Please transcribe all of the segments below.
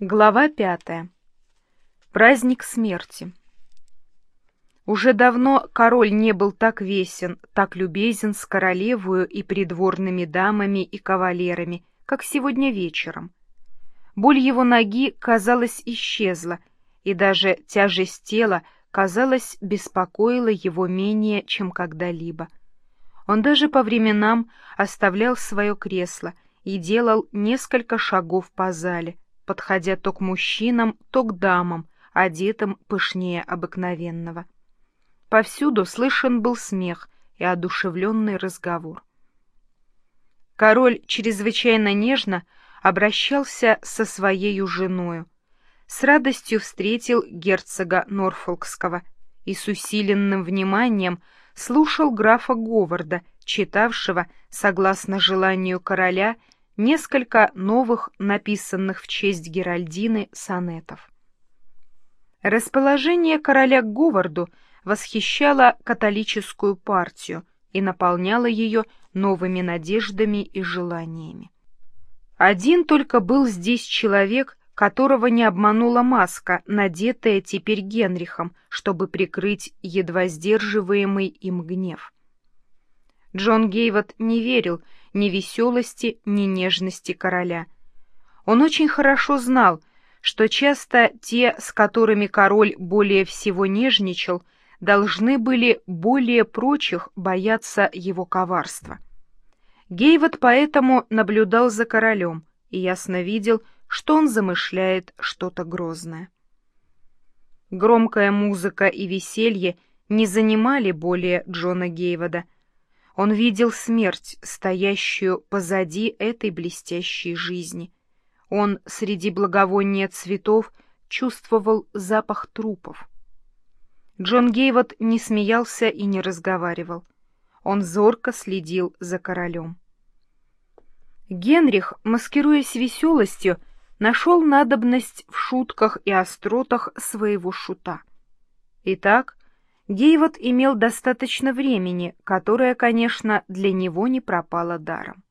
Глава пятая. Праздник смерти. Уже давно король не был так весен, так любезен с королевою и придворными дамами и кавалерами, как сегодня вечером. Боль его ноги, казалось, исчезла, и даже тяжесть тела, казалось, беспокоила его менее, чем когда-либо. Он даже по временам оставлял свое кресло и делал несколько шагов по зале — подходя то к мужчинам, то к дамам, одетым пышнее обыкновенного. Повсюду слышен был смех и одушевленный разговор. Король чрезвычайно нежно обращался со своей женою, с радостью встретил герцога Норфолкского и с усиленным вниманием слушал графа Говарда, читавшего, согласно желанию короля, несколько новых, написанных в честь Геральдины, сонетов. Расположение короля к Говарду восхищало католическую партию и наполняло ее новыми надеждами и желаниями. Один только был здесь человек, которого не обманула маска, надетая теперь Генрихом, чтобы прикрыть едва сдерживаемый им гнев. Джон Гейвот не верил ни веселости, ни нежности короля. Он очень хорошо знал, что часто те, с которыми король более всего нежничал, должны были более прочих бояться его коварства. Гейвот поэтому наблюдал за королем и ясно видел, что он замышляет что-то грозное. Громкая музыка и веселье не занимали более Джона Гейвода — он видел смерть, стоящую позади этой блестящей жизни. Он среди благовония цветов чувствовал запах трупов. Джон Гейвот не смеялся и не разговаривал. Он зорко следил за королем. Генрих, маскируясь веселостью, нашел надобность в шутках и остротах своего шута. Итак, Гейвот имел достаточно времени, которое, конечно, для него не пропало даром.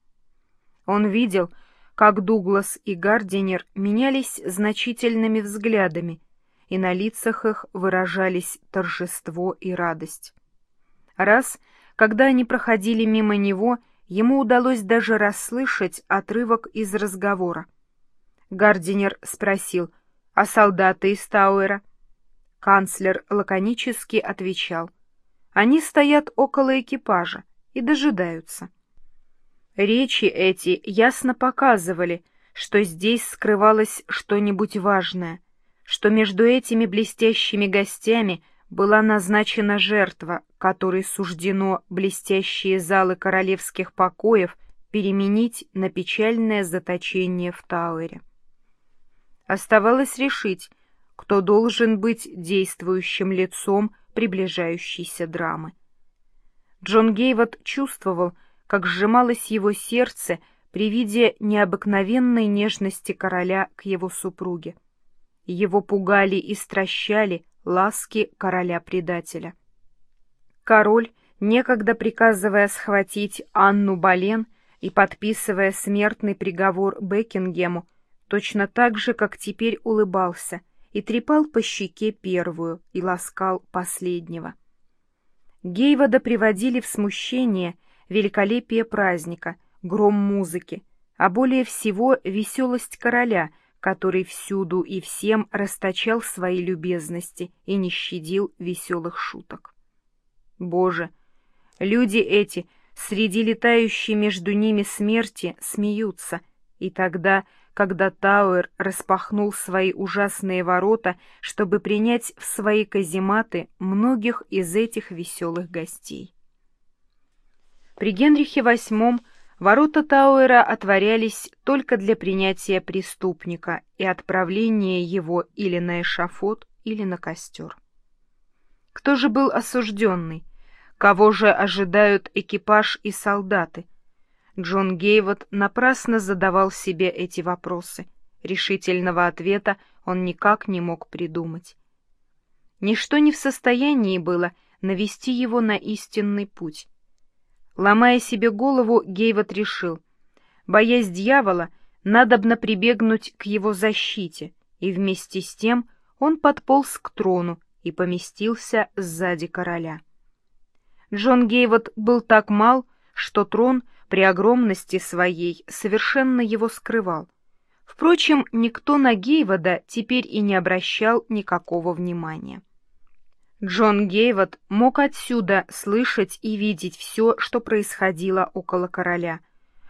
Он видел, как Дуглас и Гардинер менялись значительными взглядами, и на лицах их выражались торжество и радость. Раз, когда они проходили мимо него, ему удалось даже расслышать отрывок из разговора. Гардинер спросил, а солдаты из Тауэра — Канцлер лаконически отвечал. Они стоят около экипажа и дожидаются. Речи эти ясно показывали, что здесь скрывалось что-нибудь важное, что между этими блестящими гостями была назначена жертва, которой суждено блестящие залы королевских покоев переменить на печальное заточение в Тауэре. Оставалось решить, кто должен быть действующим лицом приближающейся драмы. Джон Гейвот чувствовал, как сжималось его сердце при виде необыкновенной нежности короля к его супруге. Его пугали и стращали ласки короля-предателя. Король, некогда приказывая схватить Анну Болен и подписывая смертный приговор Бекингему, точно так же, как теперь улыбался — и трепал по щеке первую и ласкал последнего. Гейвода приводили в смущение великолепие праздника, гром музыки, а более всего веселость короля, который всюду и всем расточал свои любезности и не щадил веселых шуток. Боже, люди эти среди летающей между ними смерти смеются, и тогда когда Тауэр распахнул свои ужасные ворота, чтобы принять в свои казематы многих из этих веселых гостей. При Генрихе VIII ворота Тауэра отворялись только для принятия преступника и отправления его или на эшафот, или на костер. Кто же был осужденный? Кого же ожидают экипаж и солдаты? Джон Гейвот напрасно задавал себе эти вопросы. Решительного ответа он никак не мог придумать. Ничто не в состоянии было навести его на истинный путь. Ломая себе голову, Гейвот решил, боясь дьявола, надобно прибегнуть к его защите, и вместе с тем он подполз к трону и поместился сзади короля. Джон Гейвот был так мал, что трон при огромности своей совершенно его скрывал. Впрочем, никто на Гейвода теперь и не обращал никакого внимания. Джон Гейвот мог отсюда слышать и видеть все, что происходило около короля.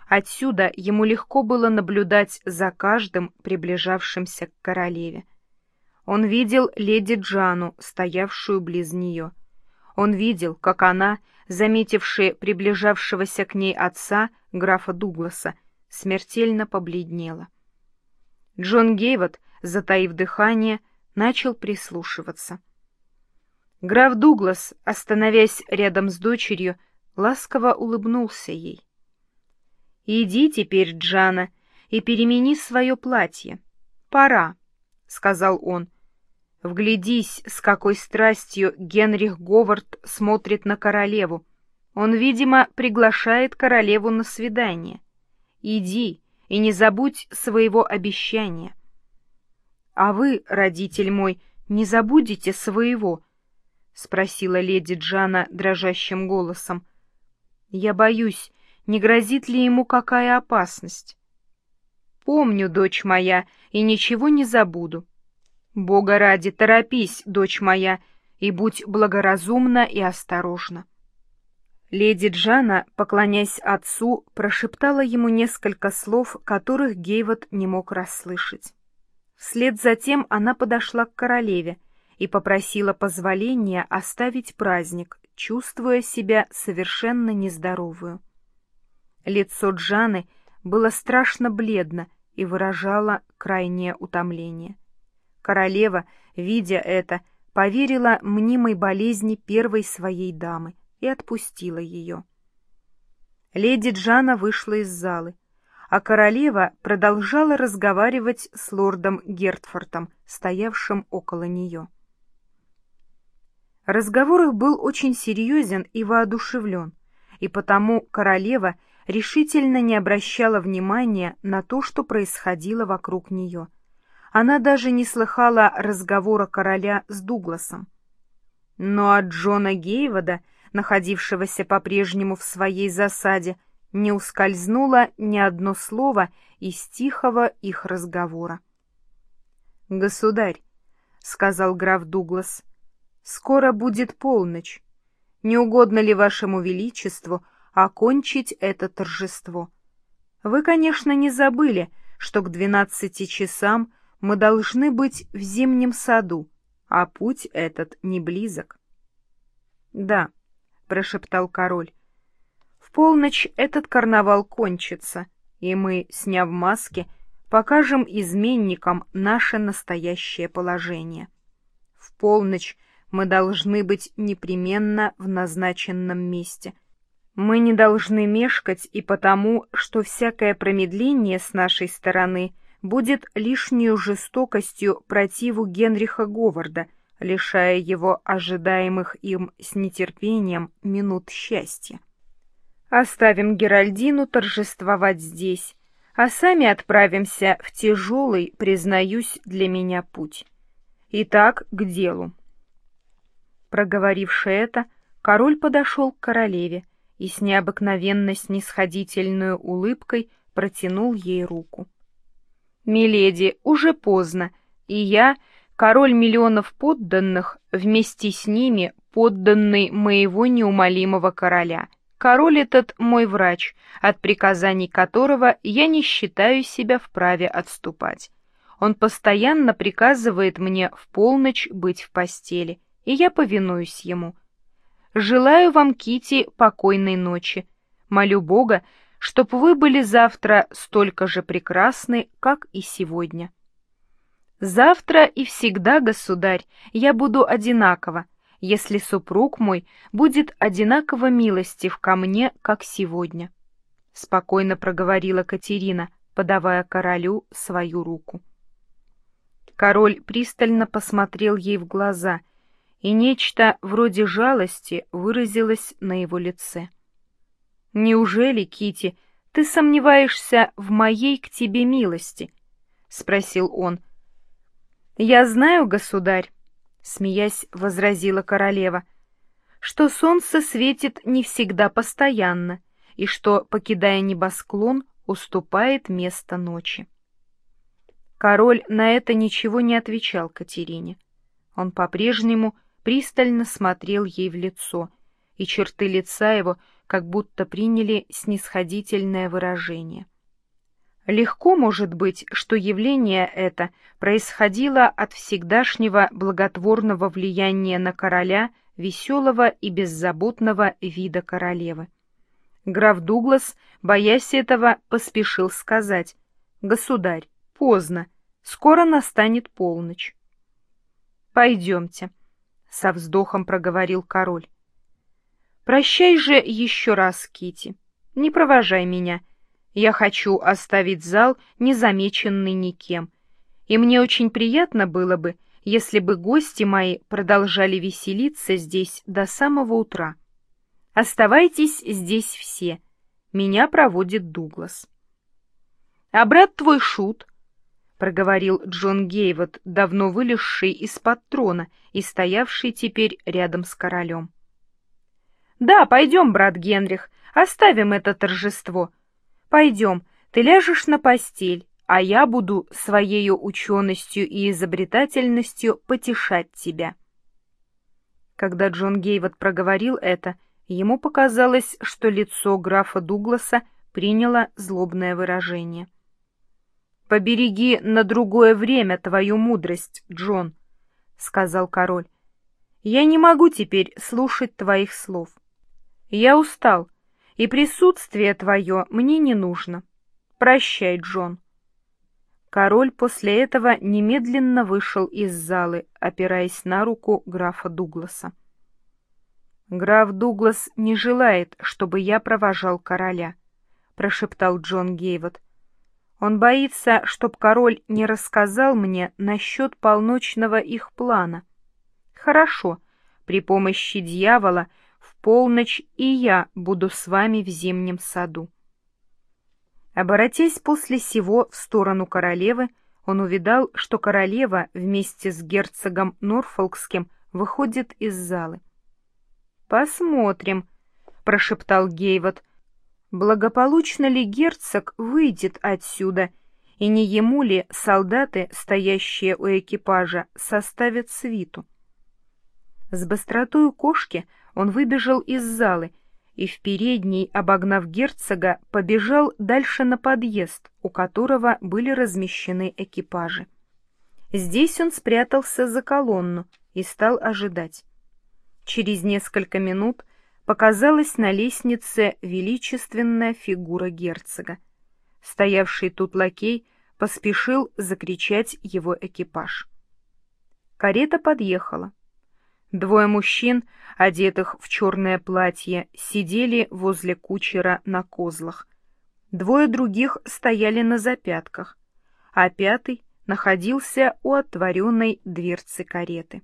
Отсюда ему легко было наблюдать за каждым приближавшимся к королеве. Он видел леди Джану, стоявшую близ нее. Он видел, как она, заметившая приближавшегося к ней отца, графа Дугласа, смертельно побледнела. Джон Гейвот, затаив дыхание, начал прислушиваться. Граф Дуглас, остановясь рядом с дочерью, ласково улыбнулся ей. «Иди теперь, Джана, и перемени свое платье. Пора», — сказал он. «Вглядись, с какой страстью Генрих Говард смотрит на королеву. Он, видимо, приглашает королеву на свидание. Иди и не забудь своего обещания». «А вы, родитель мой, не забудете своего», — спросила леди Джана дрожащим голосом. «Я боюсь, не грозит ли ему какая опасность?» «Помню, дочь моя, и ничего не забуду. Бога ради, торопись, дочь моя, и будь благоразумна и осторожна». Леди Джана, поклоняясь отцу, прошептала ему несколько слов, которых Гейвот не мог расслышать. Вслед за тем она подошла к королеве, и попросила позволения оставить праздник, чувствуя себя совершенно нездоровую. Лицо Джаны было страшно бледно и выражало крайнее утомление. Королева, видя это, поверила мнимой болезни первой своей дамы и отпустила ее. Леди Джана вышла из залы, а королева продолжала разговаривать с лордом Гертфортом, стоявшим около нее. Разговор их был очень серьезен и воодушевлен, и потому королева решительно не обращала внимания на то, что происходило вокруг нее. Она даже не слыхала разговора короля с Дугласом. Но от Джона Гейвода, находившегося по-прежнему в своей засаде, не ускользнуло ни одно слово из тихого их разговора. «Государь», — сказал граф Дуглас, — Скоро будет полночь. Не угодно ли вашему величеству окончить это торжество? Вы, конечно, не забыли, что к двенадцати часам мы должны быть в зимнем саду, а путь этот не близок. — Да, — прошептал король, — в полночь этот карнавал кончится, и мы, сняв маски, покажем изменникам наше настоящее положение. В полночь мы должны быть непременно в назначенном месте. Мы не должны мешкать и потому, что всякое промедление с нашей стороны будет лишнюю жестокостью противу Генриха Говарда, лишая его ожидаемых им с нетерпением минут счастья. Оставим Геральдину торжествовать здесь, а сами отправимся в тяжелый, признаюсь, для меня путь. Итак, к делу. Проговоривши это, король подошел к королеве и с необыкновенно снисходительной улыбкой протянул ей руку. «Миледи, уже поздно, и я, король миллионов подданных, вместе с ними подданный моего неумолимого короля. Король этот мой врач, от приказаний которого я не считаю себя вправе отступать. Он постоянно приказывает мне в полночь быть в постели, и я повинуюсь ему. Желаю вам, Кити, покойной ночи. Молю Бога, чтоб вы были завтра столько же прекрасны, как и сегодня. Завтра и всегда, государь, я буду одинаково, если супруг мой будет одинаково милостив ко мне, как сегодня. Спокойно проговорила Катерина, подавая королю свою руку. Король пристально посмотрел ей в глаза — и нечто вроде жалости выразилось на его лице. Неужели, Кити, ты сомневаешься в моей к тебе милости? — спросил он. — Я знаю, государь, — смеясь возразила королева, — что солнце светит не всегда постоянно, и что, покидая небосклон, уступает место ночи. Король на это ничего не отвечал Катерине. Он по-прежнему пристально смотрел ей в лицо, и черты лица его как будто приняли снисходительное выражение. Легко может быть, что явление это происходило от всегдашнего благотворного влияния на короля веселого и беззаботного вида королевы. Граф Дуглас, боясь этого, поспешил сказать, «Государь, поздно, скоро настанет полночь». «Пойдемте», — со вздохом проговорил король. «Прощай же еще раз, Кити. Не провожай меня. Я хочу оставить зал незамеченный никем, и мне очень приятно было бы, если бы гости мои продолжали веселиться здесь до самого утра». Оставайтесь здесь все. Меня проводит Дуглас. — А брат твой шут, — проговорил Джон Гейвот, давно вылезший из-под трона и стоявший теперь рядом с королем. — Да, пойдем, брат Генрих, оставим это торжество. Пойдем, ты ляжешь на постель, а я буду своею ученостью и изобретательностью потешать тебя. Когда Джон Гейвот проговорил это, Ему показалось, что лицо графа Дугласа приняло злобное выражение. «Побереги на другое время твою мудрость, Джон», — сказал король. «Я не могу теперь слушать твоих слов. Я устал, и присутствие твое мне не нужно. Прощай, Джон». Король после этого немедленно вышел из залы, опираясь на руку графа Дугласа. «Граф Дуглас не желает, чтобы я провожал короля», — прошептал Джон Гейвот. «Он боится, чтоб король не рассказал мне насчет полночного их плана. Хорошо, при помощи дьявола полночь и я буду с вами в зимнем саду». Оборотясь после сего в сторону королевы, он увидал, что королева вместе с герцогом Норфолкским выходит из залы. «Посмотрим», — прошептал Гейвот. «Благополучно ли герцог выйдет отсюда, и не ему ли солдаты, стоящие у экипажа, составят свиту?» С быстротой кошки он выбежал из залы и в передней, обогнав герцога, побежал дальше на подъезд, у которого были размещены экипажи. Здесь он спрятался за колонну и стал ожидать. Через несколько минут показалась на лестнице величественная фигура герцога. Стоявший тут лакей поспешил закричать его экипаж. Карета подъехала. Двое мужчин, одетых в черное платье, сидели возле кучера на козлах. Двое других стояли на запятках, а пятый находился у отворенной дверцы кареты.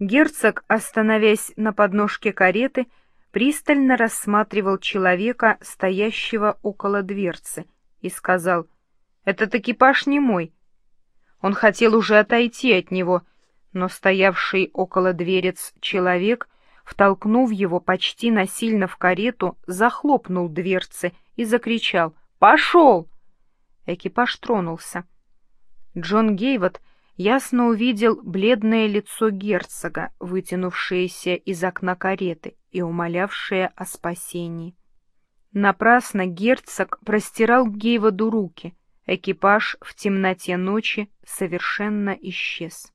Герцог, остановясь на подножке кареты, пристально рассматривал человека, стоящего около дверцы, и сказал, «Этот экипаж не мой». Он хотел уже отойти от него, но стоявший около дверец человек, втолкнув его почти насильно в карету, захлопнул дверцы и закричал «Пошел!». Экипаж тронулся. Джон Гейвот — ясно увидел бледное лицо герцога, вытянувшееся из окна кареты и умолявшее о спасении. Напрасно герцог простирал Гейводу руки, экипаж в темноте ночи совершенно исчез.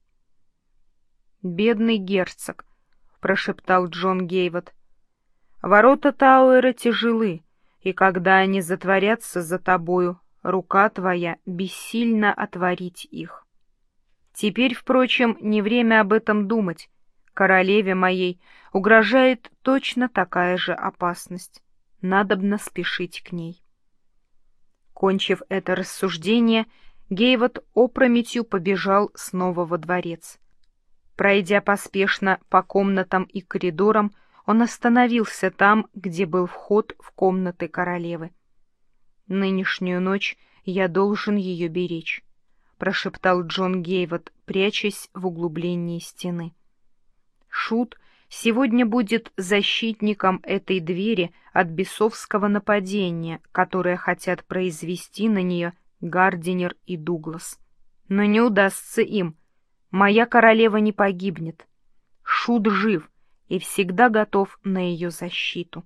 «Бедный герцог», — прошептал Джон Гейвот, — «ворота Тауэра тяжелы, и когда они затворятся за тобою, рука твоя бессильно отворить их». Теперь, впрочем, не время об этом думать. Королеве моей угрожает точно такая же опасность. Надобно спешить к ней. Кончив это рассуждение, Гейвот опрометью побежал снова во дворец. Пройдя поспешно по комнатам и коридорам, он остановился там, где был вход в комнаты королевы. «Нынешнюю ночь я должен ее беречь», — прошептал Джон Гейвот, прячась в углублении стены. Шут сегодня будет защитником этой двери от бесовского нападения, которое хотят произвести на нее Гардинер и Дуглас. Но не удастся им. Моя королева не погибнет. Шут жив — и всегда готов на ее защиту.